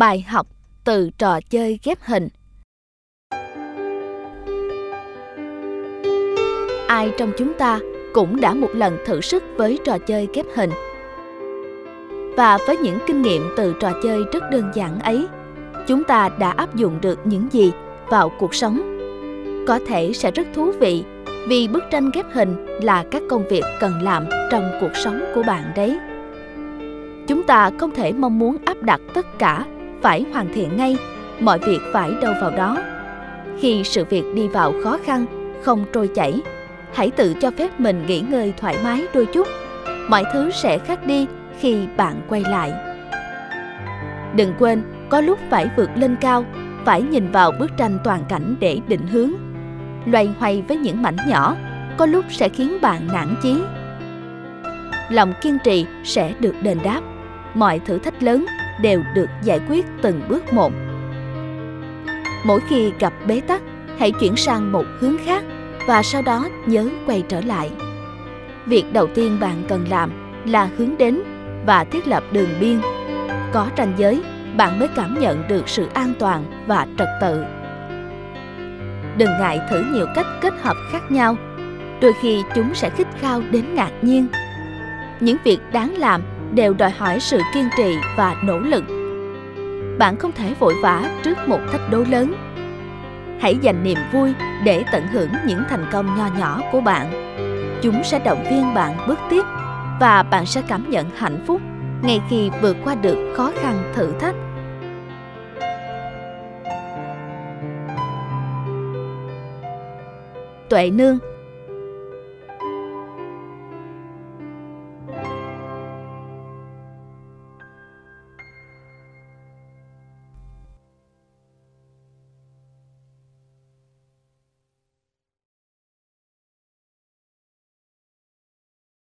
Bài học từ trò chơi ghép hình Ai trong chúng ta cũng đã một lần thử sức với trò chơi ghép hình. Và với những kinh nghiệm từ trò chơi rất đơn giản ấy, chúng ta đã áp dụng được những gì vào cuộc sống. Có thể sẽ rất thú vị vì bức tranh ghép hình là các công việc cần làm trong cuộc sống của bạn đấy. Chúng ta không thể mong muốn áp đặt tất cả phải hoàn thiện ngay, mọi việc phải đâu vào đó. Khi sự việc đi vào khó khăn, không trôi chảy, hãy tự cho phép mình nghỉ ngơi thoải mái đôi chút. Mọi thứ sẽ khác đi khi bạn quay lại. Đừng quên, có lúc phải vượt lên cao, phải nhìn vào bức tranh toàn cảnh để định hướng. Loay hoay với những mảnh nhỏ, có lúc sẽ khiến bạn nản chí. Lòng kiên trì sẽ được đền đáp. Mọi thử thách lớn đều được giải quyết từng bước một. Mỗi khi gặp bế tắc, hãy chuyển sang một hướng khác và sau đó nhớ quay trở lại. Việc đầu tiên bạn cần làm là hướng đến và thiết lập đường biên. Có ranh giới, bạn mới cảm nhận được sự an toàn và trật tự. Đừng ngại thử nhiều cách kết hợp khác nhau, đôi khi chúng sẽ khích khao đến ngạc nhiên. Những việc đáng làm đều đòi hỏi sự kiên trì và nỗ lực. Bạn không thể vội vã trước một thách đố lớn. Hãy dành niềm vui để tận hưởng những thành công nho nhỏ của bạn. Chúng sẽ động viên bạn bước tiếp và bạn sẽ cảm nhận hạnh phúc ngay khi vượt qua được khó khăn thử thách. Tuệ Nương